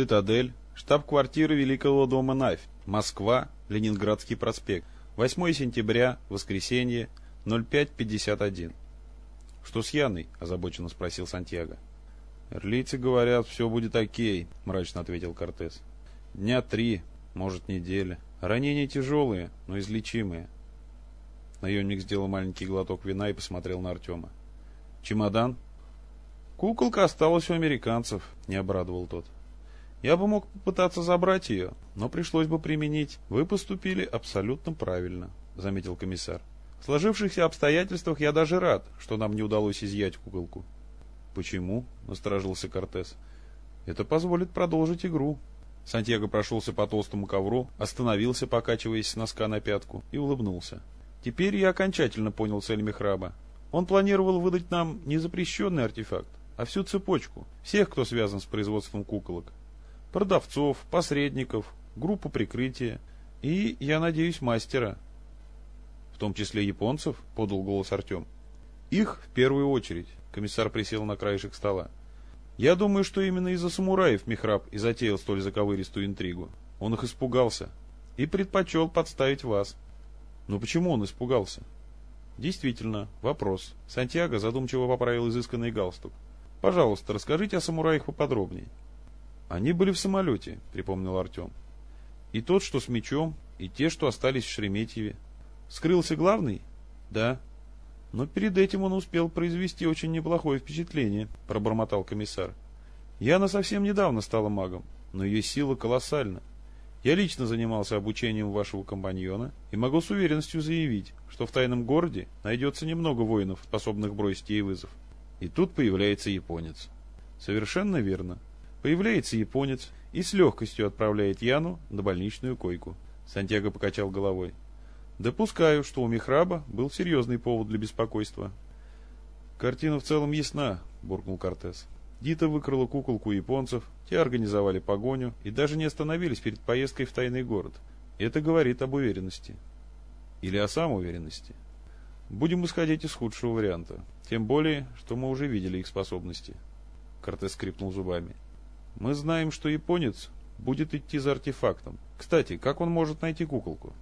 Цитадель, штаб-квартира Великого дома Навь, Москва, Ленинградский проспект. 8 сентября, воскресенье, 05.51. «Что с Яной?» – озабоченно спросил Сантьяго. «Эрлийцы говорят, все будет окей», – мрачно ответил Кортес. «Дня три, может, неделя. Ранения тяжелые, но излечимые». Наемник сделал маленький глоток вина и посмотрел на Артема. «Чемодан?» «Куколка осталась у американцев», — не обрадовал тот. «Я бы мог попытаться забрать ее, но пришлось бы применить. Вы поступили абсолютно правильно», — заметил комиссар. В сложившихся обстоятельствах я даже рад, что нам не удалось изъять куколку. Почему? насторожился Кортес. Это позволит продолжить игру. Сантьяго прошелся по толстому ковру, остановился, покачиваясь с носка на пятку, и улыбнулся. Теперь я окончательно понял цель Мехраба. Он планировал выдать нам не запрещенный артефакт, а всю цепочку, всех, кто связан с производством куколок. Продавцов, посредников, группу прикрытия и, я надеюсь, мастера, том числе японцев?» — подал голос Артем. «Их в первую очередь», — комиссар присел на краешек стола. «Я думаю, что именно из-за самураев Михраб и затеял столь заковыристую интригу. Он их испугался и предпочел подставить вас». «Но почему он испугался?» «Действительно, вопрос». Сантьяго задумчиво поправил изысканный галстук. «Пожалуйста, расскажите о самураях поподробнее». «Они были в самолете», — припомнил Артем. «И тот, что с мечом, и те, что остались в Шереметьеве. Скрылся главный? Да. Но перед этим он успел произвести очень неплохое впечатление, пробормотал комиссар. Яна совсем недавно стала магом, но ее сила колоссальна. Я лично занимался обучением вашего компаньона и могу с уверенностью заявить, что в тайном городе найдется немного воинов, способных бросить ей вызов. И тут появляется японец. Совершенно верно. Появляется японец и с легкостью отправляет Яну на больничную койку. Сантьяго покачал головой. Допускаю, что у Михраба был серьезный повод для беспокойства. Картина в целом ясна, буркнул Кортес. Дита выкрала куколку японцев, те организовали погоню и даже не остановились перед поездкой в тайный город. Это говорит об уверенности. Или о самоуверенности. Будем исходить из худшего варианта. Тем более, что мы уже видели их способности. Кортес скрипнул зубами. Мы знаем, что японец будет идти за артефактом. Кстати, как он может найти куколку?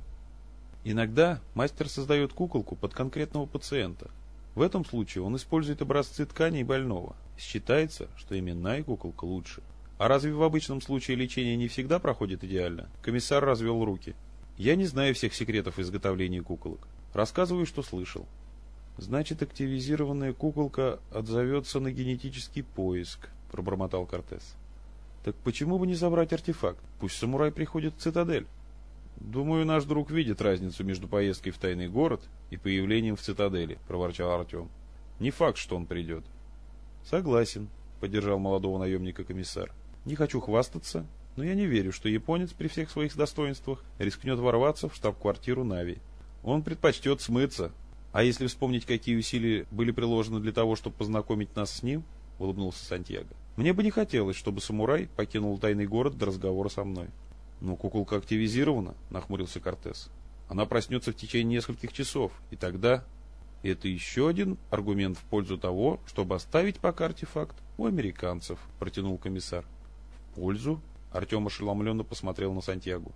Иногда мастер создает куколку под конкретного пациента. В этом случае он использует образцы тканей больного. Считается, что именная куколка лучше. А разве в обычном случае лечение не всегда проходит идеально? Комиссар развел руки. Я не знаю всех секретов изготовления куколок. Рассказываю, что слышал. Значит, активизированная куколка отзовется на генетический поиск, пробормотал Кортес. Так почему бы не забрать артефакт? Пусть самурай приходит в цитадель. «Думаю, наш друг видит разницу между поездкой в тайный город и появлением в цитадели», — проворчал Артем. «Не факт, что он придет». «Согласен», — поддержал молодого наемника комиссар. «Не хочу хвастаться, но я не верю, что японец при всех своих достоинствах рискнет ворваться в штаб-квартиру Нави. Он предпочтет смыться. А если вспомнить, какие усилия были приложены для того, чтобы познакомить нас с ним, — улыбнулся Сантьяго, — мне бы не хотелось, чтобы самурай покинул тайный город до разговора со мной». «Но куколка активизирована», — нахмурился Кортес. «Она проснется в течение нескольких часов, и тогда...» «Это еще один аргумент в пользу того, чтобы оставить пока артефакт у американцев», — протянул комиссар. «В пользу?» — Артем ошеломленно посмотрел на Сантьягу.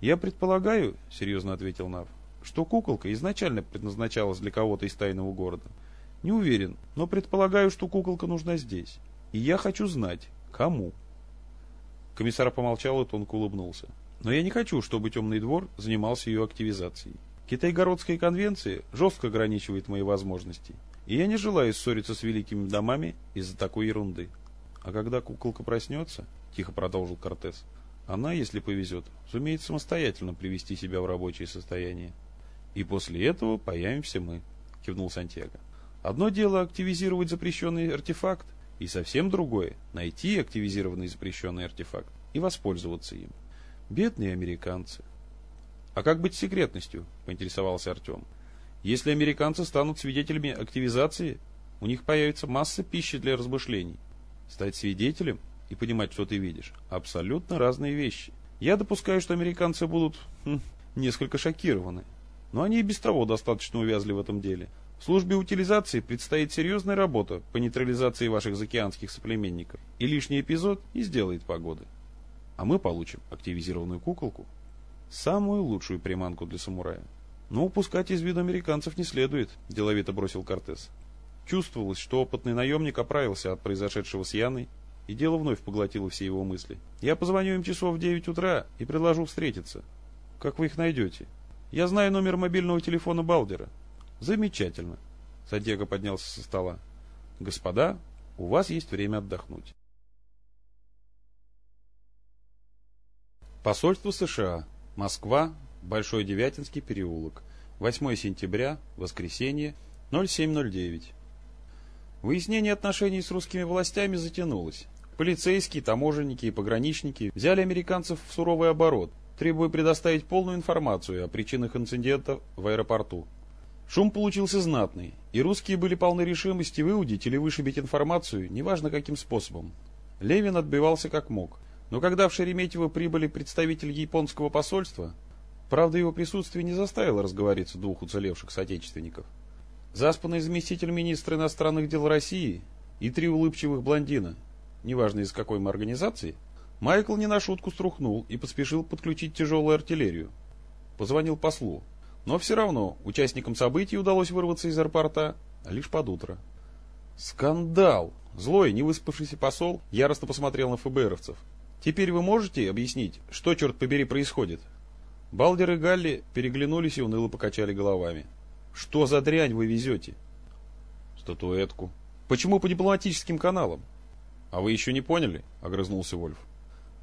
«Я предполагаю», — серьезно ответил Нав, — «что куколка изначально предназначалась для кого-то из тайного города. Не уверен, но предполагаю, что куколка нужна здесь. И я хочу знать, кому». Комиссар помолчал и тонко улыбнулся. Но я не хочу, чтобы темный двор занимался ее активизацией. Китайгородская конвенция жестко ограничивает мои возможности, и я не желаю ссориться с великими домами из-за такой ерунды. А когда куколка проснется, тихо продолжил Кортес, она, если повезет, сумеет самостоятельно привести себя в рабочее состояние. И после этого появимся мы, кивнул Сантьяго. Одно дело активизировать запрещенный артефакт, и совсем другое – найти активизированный запрещенный артефакт и воспользоваться им. Бедные американцы. А как быть с секретностью? Поинтересовался Артем. Если американцы станут свидетелями активизации, у них появится масса пищи для размышлений. Стать свидетелем и понимать, что ты видишь, абсолютно разные вещи. Я допускаю, что американцы будут хм, несколько шокированы. Но они и без того достаточно увязли в этом деле. Службе утилизации предстоит серьезная работа по нейтрализации ваших заокеанских соплеменников, и лишний эпизод не сделает погоды. а мы получим активизированную куколку. Самую лучшую приманку для самурая. Но упускать из виду американцев не следует, деловито бросил Кортес. Чувствовалось, что опытный наемник оправился от произошедшего с Яной, и дело вновь поглотило все его мысли. Я позвоню им часов в девять утра и предложу встретиться. Как вы их найдете? Я знаю номер мобильного телефона Балдера. Замечательно. Садега поднялся со стола. Господа, у вас есть время отдохнуть. Посольство США. Москва. Большой Девятинский переулок. 8 сентября. Воскресенье. 0709. Выяснение отношений с русскими властями затянулось. Полицейские, таможенники и пограничники взяли американцев в суровый оборот, требуя предоставить полную информацию о причинах инцидента в аэропорту. Шум получился знатный, и русские были полны решимости выудить или вышибить информацию, неважно каким способом. Левин отбивался как мог, но когда в Шереметьево прибыли представители японского посольства, правда его присутствие не заставило разговориться двух уцелевших соотечественников. Заспанный заместитель министра иностранных дел России и три улыбчивых блондина неважно из какой мы организации, Майкл не на шутку струхнул и поспешил подключить тяжелую артиллерию. Позвонил послу. Но все равно участникам событий удалось вырваться из аэропорта лишь под утро. Скандал! Злой, невыспавшийся посол яростно посмотрел на ФБРовцев. Теперь вы можете объяснить, что, черт побери, происходит? Балдер и Галли переглянулись и уныло покачали головами. Что за дрянь вы везете? Статуэтку. Почему по дипломатическим каналам? «А вы еще не поняли?» — огрызнулся Вольф.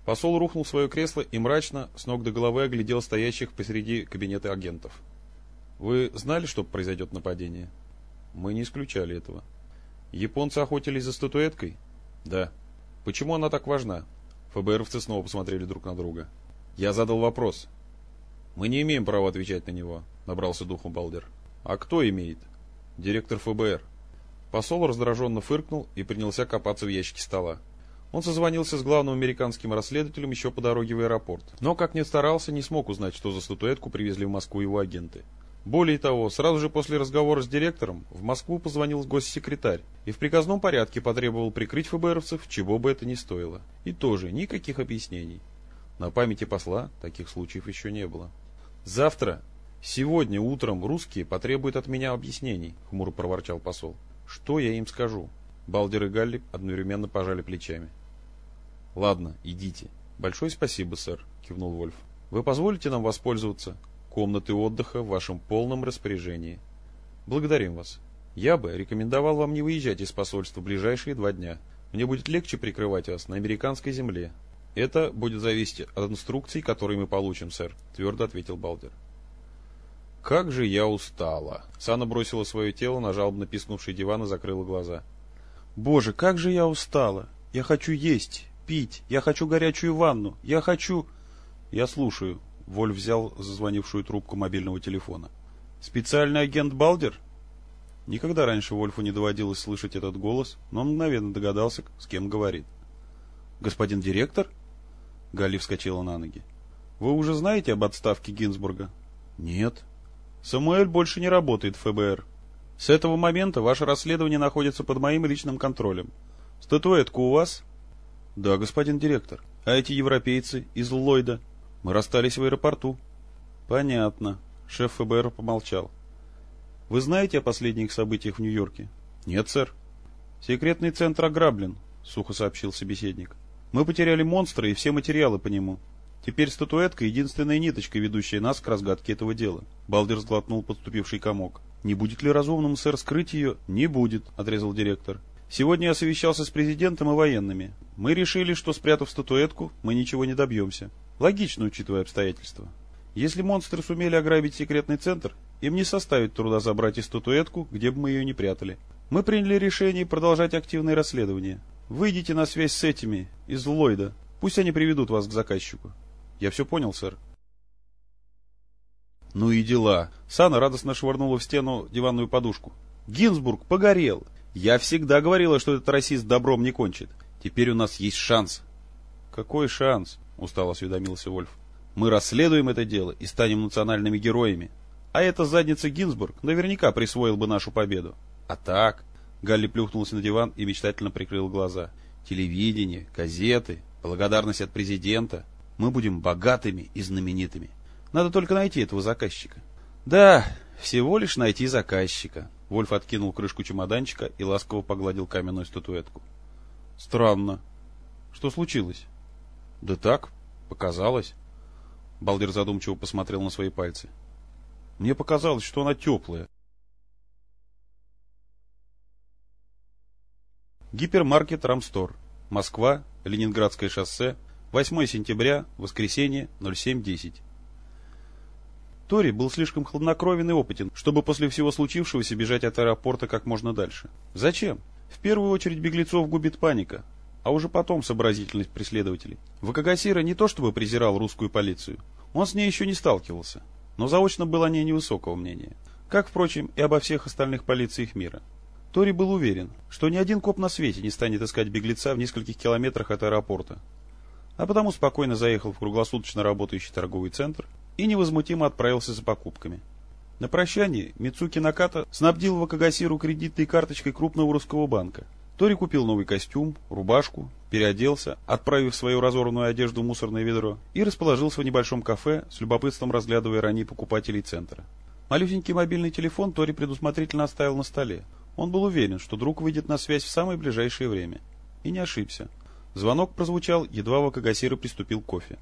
Посол рухнул в свое кресло и мрачно, с ног до головы, оглядел стоящих посреди кабинета агентов. «Вы знали, что произойдет нападение?» «Мы не исключали этого». «Японцы охотились за статуэткой?» «Да». «Почему она так важна?» ФБРовцы снова посмотрели друг на друга. «Я задал вопрос». «Мы не имеем права отвечать на него», — набрался духом Балдер. «А кто имеет?» «Директор ФБР». Посол раздраженно фыркнул и принялся копаться в ящике стола. Он созвонился с главным американским расследователем еще по дороге в аэропорт, но, как ни старался, не смог узнать, что за статуэтку привезли в Москву его агенты. Более того, сразу же после разговора с директором в Москву позвонил госсекретарь и в приказном порядке потребовал прикрыть ФБРовцев, чего бы это ни стоило. И тоже никаких объяснений. На памяти посла таких случаев еще не было. «Завтра, сегодня утром русские потребуют от меня объяснений», — хмуро проворчал посол. Что я им скажу? Балдер и Галли одновременно пожали плечами. Ладно, идите. Большое спасибо, сэр, кивнул Вольф. Вы позволите нам воспользоваться? Комнаты отдыха в вашем полном распоряжении. Благодарим вас. Я бы рекомендовал вам не выезжать из посольства в ближайшие два дня. Мне будет легче прикрывать вас на американской земле. Это будет зависеть от инструкций, которые мы получим, сэр, твердо ответил Балдер. «Как же я устала!» Сана бросила свое тело на жалобно пискнувший диван и закрыла глаза. «Боже, как же я устала! Я хочу есть, пить, я хочу горячую ванну, я хочу...» «Я слушаю», — Воль взял зазвонившую трубку мобильного телефона. «Специальный агент Балдер?» Никогда раньше Вольфу не доводилось слышать этот голос, но он мгновенно догадался, с кем говорит. «Господин директор?» Галли вскочила на ноги. «Вы уже знаете об отставке Гинзбурга?» «Нет», Самуэль больше не работает в ФБР. С этого момента ваше расследование находится под моим личным контролем. Статуэтка у вас? Да, господин директор. А эти европейцы из Ллойда? Мы расстались в аэропорту. Понятно. Шеф ФБР помолчал. Вы знаете о последних событиях в Нью-Йорке? Нет, сэр. Секретный центр ограблен, сухо сообщил собеседник. Мы потеряли монстра и все материалы по нему. Теперь статуэтка — единственная ниточка, ведущая нас к разгадке этого дела. Балдер сглотнул подступивший комок. «Не будет ли разумным, сэр, скрыть ее?» «Не будет», — отрезал директор. «Сегодня я совещался с президентом и военными. Мы решили, что, спрятав статуэтку, мы ничего не добьемся. Логично, учитывая обстоятельства. Если монстры сумели ограбить секретный центр, им не составит труда забрать и статуэтку, где бы мы ее ни прятали. Мы приняли решение продолжать активное расследование. Выйдите на связь с этими, из Ллойда. Пусть они приведут вас к заказчику. Я все понял, сэр. Ну и дела. Сана радостно швырнула в стену диванную подушку. Гинзбург погорел. Я всегда говорила, что этот расист добром не кончит. Теперь у нас есть шанс. Какой шанс? Устало осведомился Вольф. Мы расследуем это дело и станем национальными героями. А эта задница Гинзбург наверняка присвоил бы нашу победу. А так... Галли плюхнулся на диван и мечтательно прикрыл глаза. Телевидение, газеты, Благодарность от президента. Мы будем богатыми и знаменитыми. Надо только найти этого заказчика. Да, всего лишь найти заказчика. Вольф откинул крышку чемоданчика и ласково погладил каменную статуэтку. Странно. Что случилось? Да так, показалось. Балдер задумчиво посмотрел на свои пальцы. Мне показалось, что она теплая. Гипермаркет Рамстор. Москва, Ленинградское шоссе, 8 сентября, воскресенье, 07.10. Тори был слишком хладнокровен и опытен, чтобы после всего случившегося бежать от аэропорта как можно дальше. Зачем? В первую очередь беглецов губит паника, а уже потом сообразительность преследователей. Вакагасира не то чтобы презирал русскую полицию, он с ней еще не сталкивался, но заочно был о ней невысокого мнения. Как, впрочем, и обо всех остальных полициях мира. Тори был уверен, что ни один коп на свете не станет искать беглеца в нескольких километрах от аэропорта, а потому спокойно заехал в круглосуточно работающий торговый центр и невозмутимо отправился за покупками. На прощание Мицуки Наката снабдил Вакагасиру кредитной карточкой крупного русского банка. Тори купил новый костюм, рубашку, переоделся, отправив свою разорванную одежду в мусорное ведро, и расположился в небольшом кафе, с любопытством разглядывая ранее покупателей центра. Малюсенький мобильный телефон Тори предусмотрительно оставил на столе. Он был уверен, что друг выйдет на связь в самое ближайшее время. И не ошибся. Звонок прозвучал, едва Вакагасира приступил к кофе.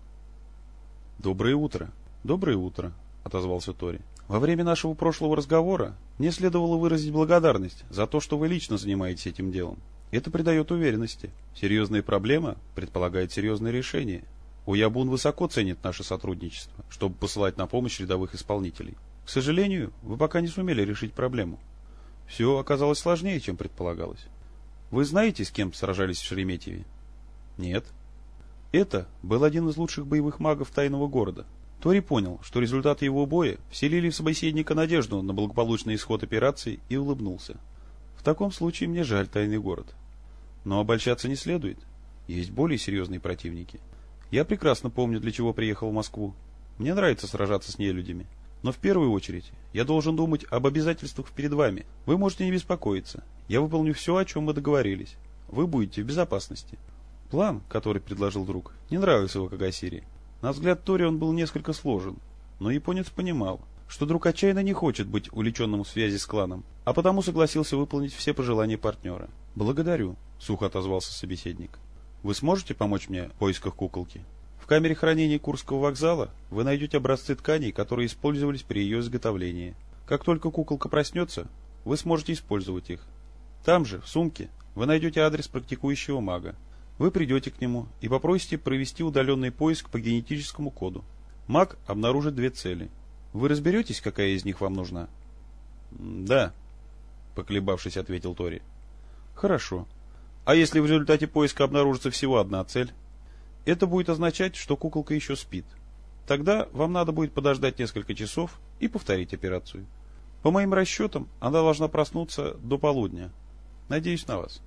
«Доброе утро». «Доброе утро», — отозвался Тори. Во время нашего прошлого разговора мне следовало выразить благодарность за то, что вы лично занимаетесь этим делом. Это придает уверенности. Серьезная проблема предполагает серьезное решение. Уябун высоко ценит наше сотрудничество, чтобы посылать на помощь рядовых исполнителей. К сожалению, вы пока не сумели решить проблему. Все оказалось сложнее, чем предполагалось. Вы знаете, с кем сражались в Шереметьеве? Нет. Это был один из лучших боевых магов тайного города, Тори понял, что результаты его боя вселили в собеседника надежду на благополучный исход операции и улыбнулся. В таком случае мне жаль тайный город. Но обольщаться не следует. Есть более серьезные противники. Я прекрасно помню, для чего приехал в Москву. Мне нравится сражаться с нелюдями. Но в первую очередь я должен думать об обязательствах перед вами. Вы можете не беспокоиться. Я выполню все, о чем мы договорились. Вы будете в безопасности. План, который предложил друг, не нравился в Кагасири. На взгляд Тори он был несколько сложен, но японец понимал, что друг отчаянно не хочет быть увлеченным в связи с кланом, а потому согласился выполнить все пожелания партнера. «Благодарю», — сухо отозвался собеседник. «Вы сможете помочь мне в поисках куколки?» В камере хранения Курского вокзала вы найдете образцы тканей, которые использовались при ее изготовлении. Как только куколка проснется, вы сможете использовать их. Там же, в сумке, вы найдете адрес практикующего мага. Вы придете к нему и попросите провести удаленный поиск по генетическому коду. Маг обнаружит две цели. Вы разберетесь, какая из них вам нужна? Да, поколебавшись, ответил Тори. Хорошо. А если в результате поиска обнаружится всего одна цель? Это будет означать, что куколка еще спит. Тогда вам надо будет подождать несколько часов и повторить операцию. По моим расчетам, она должна проснуться до полудня. Надеюсь на вас.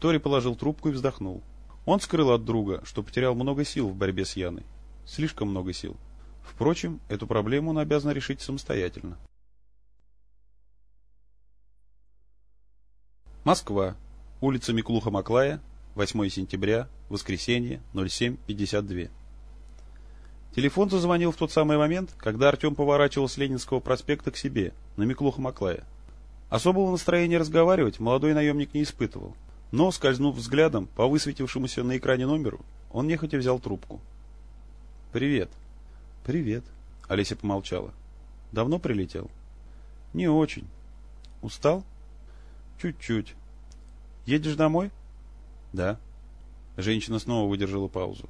Тори положил трубку и вздохнул. Он скрыл от друга, что потерял много сил в борьбе с Яной. Слишком много сил. Впрочем, эту проблему он обязан решить самостоятельно. Москва. Улица Миклуха-Маклая, 8 сентября, воскресенье, 07.52. Телефон зазвонил в тот самый момент, когда Артем поворачивал с Ленинского проспекта к себе, на Миклуха-Маклая. Особого настроения разговаривать молодой наемник не испытывал. Но, скользнув взглядом по высветившемуся на экране номеру, он нехотя взял трубку. «Привет». «Привет», — Олеся помолчала. «Давно прилетел?» «Не очень». «Устал?» «Чуть-чуть». «Едешь домой?» «Да». Женщина снова выдержала паузу.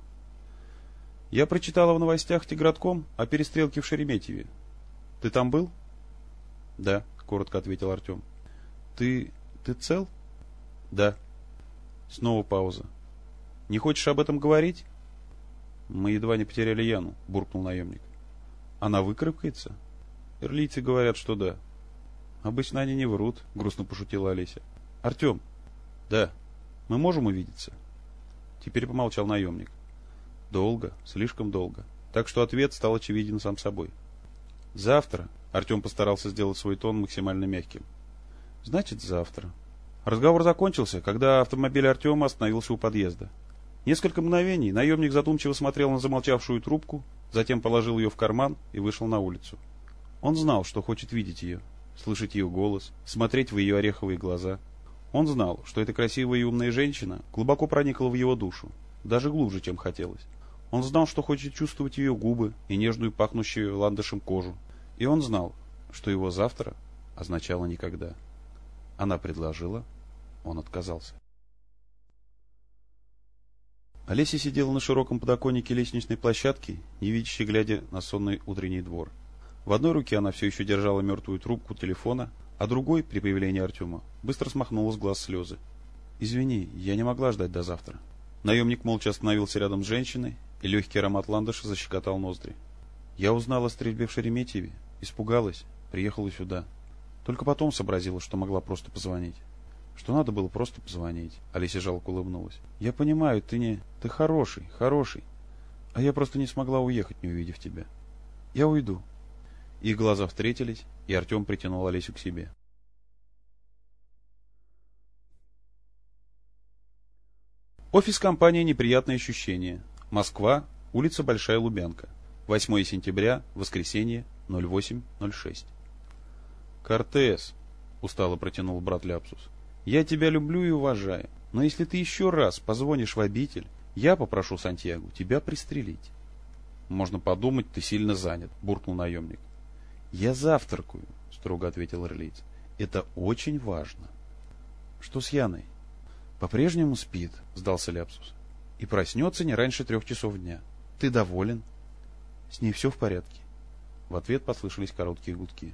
«Я прочитала в новостях Тигратком о перестрелке в Шереметьеве. Ты там был?» «Да», — коротко ответил Артем. «Ты... ты цел?» «Да». Снова пауза. «Не хочешь об этом говорить?» «Мы едва не потеряли Яну», — буркнул наемник. «Она выкарабкается?» «Эрлийцы говорят, что да». «Обычно они не врут», — грустно пошутила Олеся. «Артем». «Да». «Мы можем увидеться?» Теперь помолчал наемник. «Долго, слишком долго. Так что ответ стал очевиден сам собой». «Завтра», — Артем постарался сделать свой тон максимально мягким. «Значит, завтра», Разговор закончился, когда автомобиль Артема остановился у подъезда. Несколько мгновений наемник задумчиво смотрел на замолчавшую трубку, затем положил ее в карман и вышел на улицу. Он знал, что хочет видеть ее, слышать ее голос, смотреть в ее ореховые глаза. Он знал, что эта красивая и умная женщина глубоко проникла в его душу, даже глубже, чем хотелось. Он знал, что хочет чувствовать ее губы и нежную пахнущую ландышем кожу. И он знал, что его завтра означало никогда. Она предложила, он отказался. Олеся сидела на широком подоконнике лестничной площадки, невидяще глядя на сонный утренний двор. В одной руке она все еще держала мертвую трубку телефона, а другой, при появлении Артема, быстро смахнула с глаз слезы. «Извини, я не могла ждать до завтра». Наемник молча остановился рядом с женщиной, и легкий аромат ландыша защекотал ноздри. «Я узнала о стрельбе в Шереметьеве, испугалась, приехала сюда. Только потом сообразила, что могла просто позвонить. Что надо было просто позвонить. Олеся жалко улыбнулась. Я понимаю, ты не... Ты хороший, хороший. А я просто не смогла уехать, не увидев тебя. Я уйду. Их глаза встретились, и Артем притянул Олесю к себе. Офис компании «Неприятные ощущения». Москва, улица Большая Лубянка. 8 сентября, воскресенье, 08.06. «Кортес», — устало протянул брат Ляпсус, — «я тебя люблю и уважаю, но если ты еще раз позвонишь в обитель, я попрошу Сантьягу тебя пристрелить». «Можно подумать, ты сильно занят», — буркнул наемник. «Я завтракаю», — строго ответил Ирлиц. «Это очень важно». «Что с Яной?» «По-прежнему спит», — сдался Ляпсус. «И проснется не раньше трех часов дня. Ты доволен?» «С ней все в порядке». В ответ послышались короткие гудки.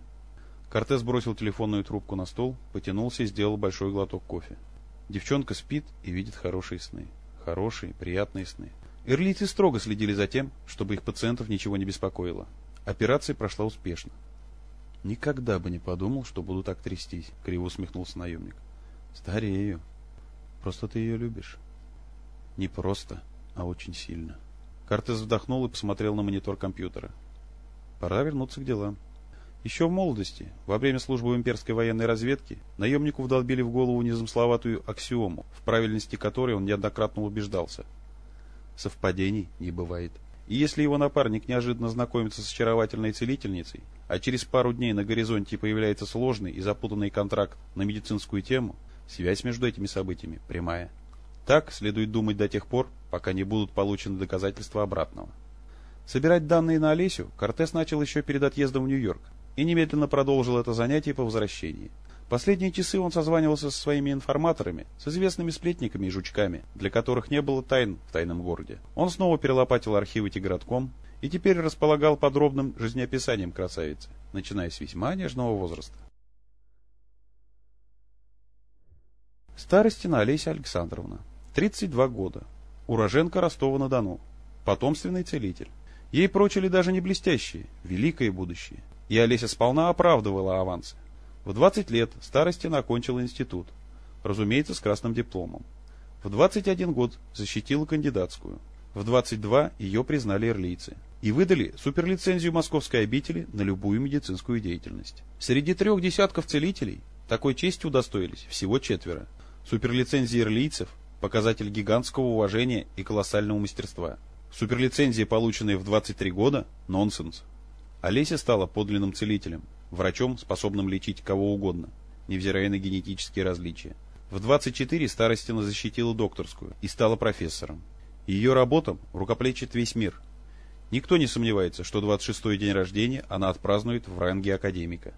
Кортес бросил телефонную трубку на стол, потянулся и сделал большой глоток кофе. Девчонка спит и видит хорошие сны. Хорошие, приятные сны. Эрлицы строго следили за тем, чтобы их пациентов ничего не беспокоило. Операция прошла успешно. «Никогда бы не подумал, что буду так трястись», — криво усмехнулся наемник. «Старею. Просто ты ее любишь». «Не просто, а очень сильно». Кортес вздохнул и посмотрел на монитор компьютера. «Пора вернуться к делам». Еще в молодости, во время службы в имперской военной разведке, наемнику вдолбили в голову незамысловатую аксиому, в правильности которой он неоднократно убеждался. Совпадений не бывает. И если его напарник неожиданно знакомится с очаровательной целительницей, а через пару дней на горизонте появляется сложный и запутанный контракт на медицинскую тему, связь между этими событиями прямая. Так следует думать до тех пор, пока не будут получены доказательства обратного. Собирать данные на Олесю Кортес начал еще перед отъездом в Нью-Йорк, и немедленно продолжил это занятие по возвращении. Последние часы он созванивался со своими информаторами, с известными сплетниками и жучками, для которых не было тайн в тайном городе. Он снова перелопатил архивы Тигратком и теперь располагал подробным жизнеописанием красавицы, начиная с весьма нежного возраста. Старостина Олеся Александровна, 32 года, уроженка Ростова-на-Дону, потомственный целитель. Ей прочили даже не блестящие, великое будущее и Олеся сполна оправдывала авансы. В 20 лет Старостина окончила институт, разумеется, с красным дипломом. В 21 год защитила кандидатскую. В 22 ее признали эрлийцы и выдали суперлицензию московской обители на любую медицинскую деятельность. Среди трех десятков целителей такой честью удостоились всего четверо. Суперлицензия эрлийцев – показатель гигантского уважения и колоссального мастерства. Суперлицензия, полученная в 23 года – нонсенс. Олеся стала подлинным целителем, врачом, способным лечить кого угодно, невзирая на генетические различия. В 24 Старостина защитила докторскую и стала профессором. Ее работам рукоплечит весь мир. Никто не сомневается, что 26-й день рождения она отпразднует в ранге академика.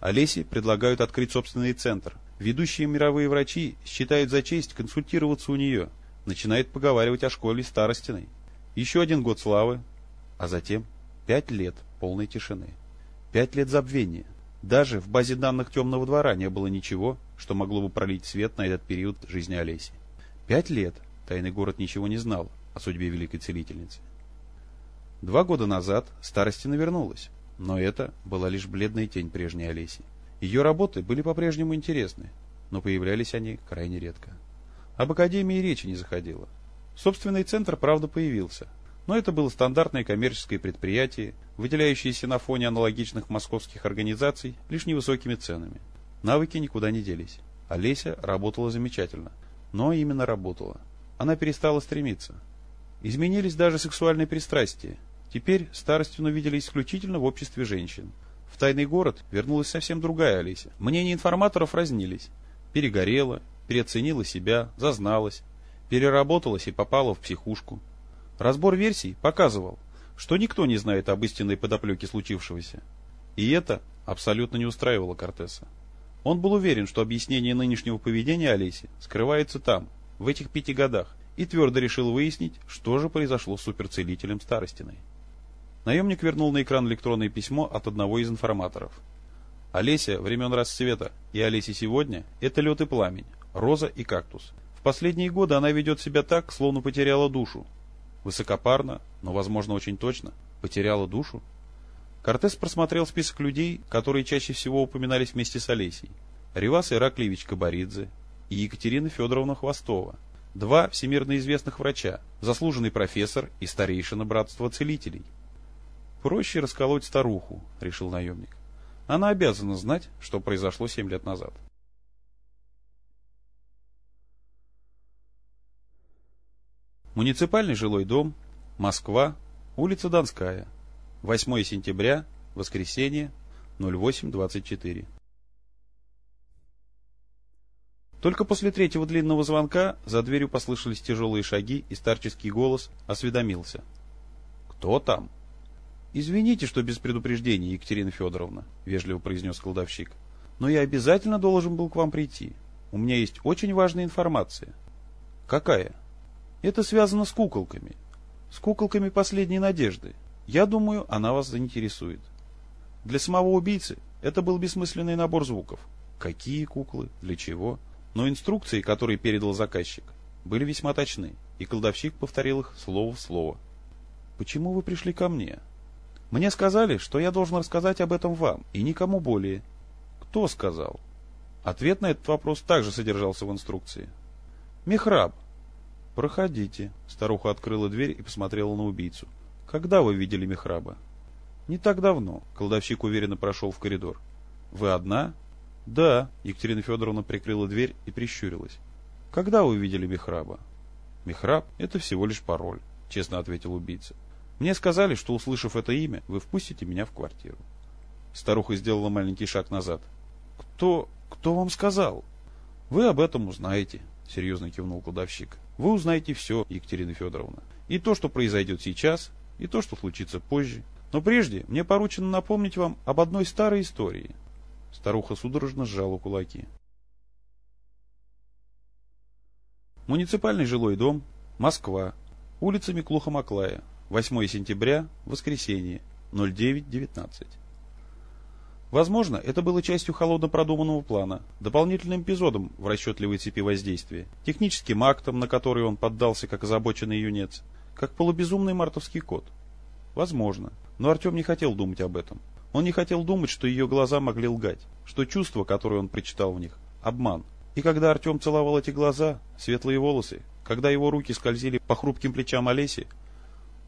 Олесе предлагают открыть собственный центр. Ведущие мировые врачи считают за честь консультироваться у нее. Начинает поговаривать о школе Старостиной. Еще один год славы, а затем пять лет полной тишины. Пять лет забвения. Даже в базе данных темного двора не было ничего, что могло бы пролить свет на этот период жизни Олеси. Пять лет тайный город ничего не знал о судьбе великой целительницы. Два года назад Старостина вернулась, но это была лишь бледная тень прежней Олеси. Ее работы были по-прежнему интересны, но появлялись они крайне редко. Об Академии речи не заходило. Собственный центр, правда, появился, но это было стандартное коммерческое предприятие, выделяющееся на фоне аналогичных московских организаций лишь невысокими ценами. Навыки никуда не делись. Олеся работала замечательно, но именно работала. она перестала стремиться. Изменились даже сексуальные пристрастия. Теперь старостину видели исключительно в обществе женщин. В тайный город вернулась совсем другая Олеся. Мнения информаторов разнились. Перегорела, переоценила себя, зазналась, переработалась и попала в психушку. Разбор версий показывал, что никто не знает об истинной подоплеке случившегося. И это абсолютно не устраивало Кортеса. Он был уверен, что объяснение нынешнего поведения Олеси скрывается там, в этих пяти годах, и твердо решил выяснить, что же произошло с суперцелителем Старостиной. Наемник вернул на экран электронное письмо от одного из информаторов. Олеся времен расцвета и Олеся сегодня – это лед и пламень, роза и кактус. В последние годы она ведет себя так, словно потеряла душу. Высокопарно, но, возможно, очень точно. Потеряла душу? Кортес просмотрел список людей, которые чаще всего упоминались вместе с Олесей. Ривас Ираклиевич Кабаридзе и Екатерина Федоровна Хвостова. Два всемирно известных врача, заслуженный профессор и старейшина братства целителей. «Проще расколоть старуху», — решил наемник. «Она обязана знать, что произошло семь лет назад». Муниципальный жилой дом, Москва, улица Донская, 8 сентября, воскресенье, 08.24. Только после третьего длинного звонка за дверью послышались тяжелые шаги, и старческий голос осведомился. «Кто там?» «Извините, что без предупреждения, Екатерина Федоровна», — вежливо произнес кладовщик. «Но я обязательно должен был к вам прийти. У меня есть очень важная информация». «Какая?» «Это связано с куколками. С куколками последней надежды. Я думаю, она вас заинтересует. Для самого убийцы это был бессмысленный набор звуков. Какие куклы, для чего. Но инструкции, которые передал заказчик, были весьма точны, и колдовщик повторил их слово в слово. «Почему вы пришли ко мне?» «Мне сказали, что я должен рассказать об этом вам, и никому более». «Кто сказал?» Ответ на этот вопрос также содержался в инструкции. «Мехраб». «Проходите». Старуха открыла дверь и посмотрела на убийцу. Когда вы видели Мехраба? Не так давно. Колдовщик уверенно прошел в коридор. Вы одна? Да. Екатерина Федоровна прикрыла дверь и прищурилась. Когда вы видели Мехраба? Мехраб – это всего лишь пароль, честно ответил убийца. Мне сказали, что, услышав это имя, вы впустите меня в квартиру. Старуха сделала маленький шаг назад. Кто... кто вам сказал? Вы об этом узнаете, серьезно кивнул кладовщик. Вы узнаете все, Екатерина Федоровна. И то, что произойдет сейчас, и то, что случится позже. Но прежде мне поручено напомнить вам об одной старой истории. Старуха судорожно сжала кулаки. Муниципальный жилой дом, Москва, улица Миклуха-Маклая, 8 сентября, воскресенье, 09.19. Возможно, это было частью холодно продуманного плана, дополнительным эпизодом в расчетливой цепи воздействия, техническим актом, на который он поддался как озабоченный юнец, как полубезумный мартовский кот. Возможно. Но Артем не хотел думать об этом. Он не хотел думать, что ее глаза могли лгать, что чувства, которые он прочитал в них, обман. И когда Артем целовал эти глаза, светлые волосы, когда его руки скользили по хрупким плечам Олеси,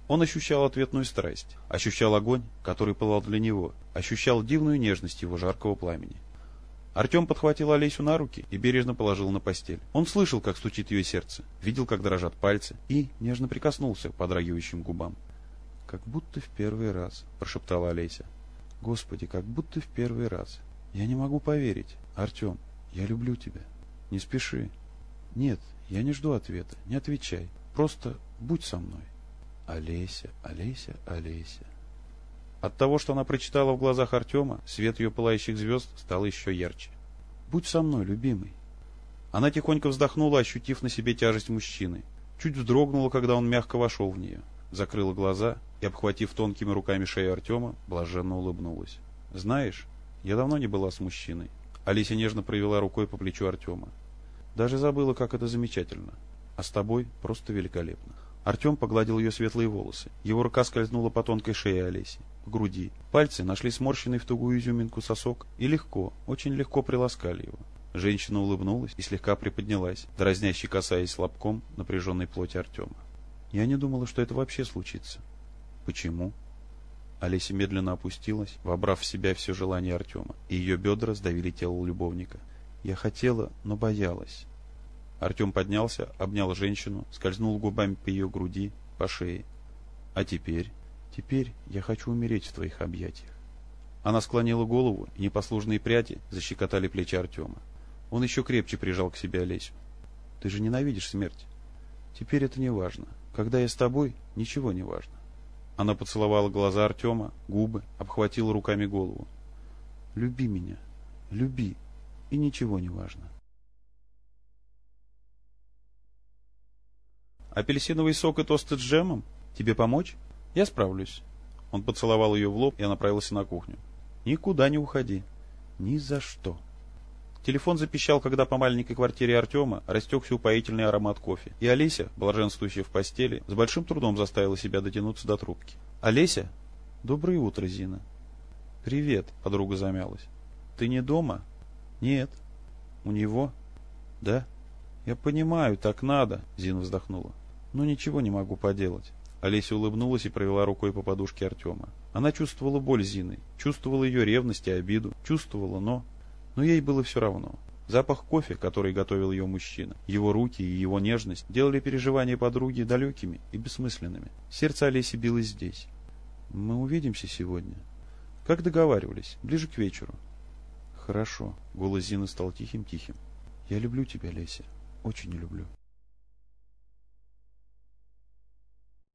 он ощущал ответную страсть, ощущал огонь, который пылал для него, ощущал дивную нежность его жаркого пламени. Артем подхватил Олесю на руки и бережно положил на постель. Он слышал, как стучит ее сердце, видел, как дрожат пальцы, и нежно прикоснулся к подрагивающим губам. «Как будто в первый раз», — прошептала Олеся. «Господи, как будто в первый раз. Я не могу поверить. Артем, я люблю тебя. Не спеши. Нет, я не жду ответа. Не отвечай. Просто будь со мной. Олеся, Олеся, Олеся. От того, что она прочитала в глазах Артема, свет ее пылающих звезд стал еще ярче. «Будь со мной, любимый». Она тихонько вздохнула, ощутив на себе тяжесть мужчины. Чуть вздрогнула, когда он мягко вошел в нее. Закрыла глаза и, обхватив тонкими руками шею Артема, блаженно улыбнулась. «Знаешь, я давно не была с мужчиной». Алисия нежно провела рукой по плечу Артема. «Даже забыла, как это замечательно. А с тобой просто великолепно». Артем погладил ее светлые волосы. Его рука скользнула по тонкой шее Олеси, по груди. Пальцы нашли сморщенный в тугую изюминку сосок и легко, очень легко приласкали его. Женщина улыбнулась и слегка приподнялась, дразняще касаясь лобком напряженной плоти Артема. Я не думала, что это вообще случится. Почему? Олеся медленно опустилась, вобрав в себя все желание Артема, и ее бедра сдавили тело любовника. Я хотела, но боялась. Артем поднялся, обнял женщину, скользнул губами по ее груди, по шее. А теперь? Теперь я хочу умереть в твоих объятиях. Она склонила голову, и непослужные пряди защекотали плечи Артема. Он еще крепче прижал к себе Олесю. Ты же ненавидишь смерть. Теперь это не важно. Когда я с тобой, ничего не важно. Она поцеловала глаза Артема, губы, обхватила руками голову. Люби меня, люби, и ничего не важно. Апельсиновый сок и тосты с джемом? Тебе помочь? Я справлюсь. Он поцеловал ее в лоб и направился на кухню. Никуда не уходи. Ни за что. Телефон запищал, когда по маленькой квартире Артема растекся упоительный аромат кофе. И Олеся, блаженствующая в постели, с большим трудом заставила себя дотянуться до трубки. «Олеся?» «Доброе утро, Зина». «Привет», — подруга замялась. «Ты не дома?» «Нет». «У него?» «Да». «Я понимаю, так надо», — Зина вздохнула. «Но ничего не могу поделать». Олеся улыбнулась и провела рукой по подушке Артема. Она чувствовала боль Зины, чувствовала ее ревность и обиду, чувствовала, но... Но ей было все равно. Запах кофе, который готовил ее мужчина, его руки и его нежность делали переживания подруги далекими и бессмысленными. Сердце Олеси билось здесь. «Мы увидимся сегодня?» «Как договаривались, ближе к вечеру». «Хорошо», — голос Зины стал тихим-тихим. «Я люблю тебя, Леся, очень люблю».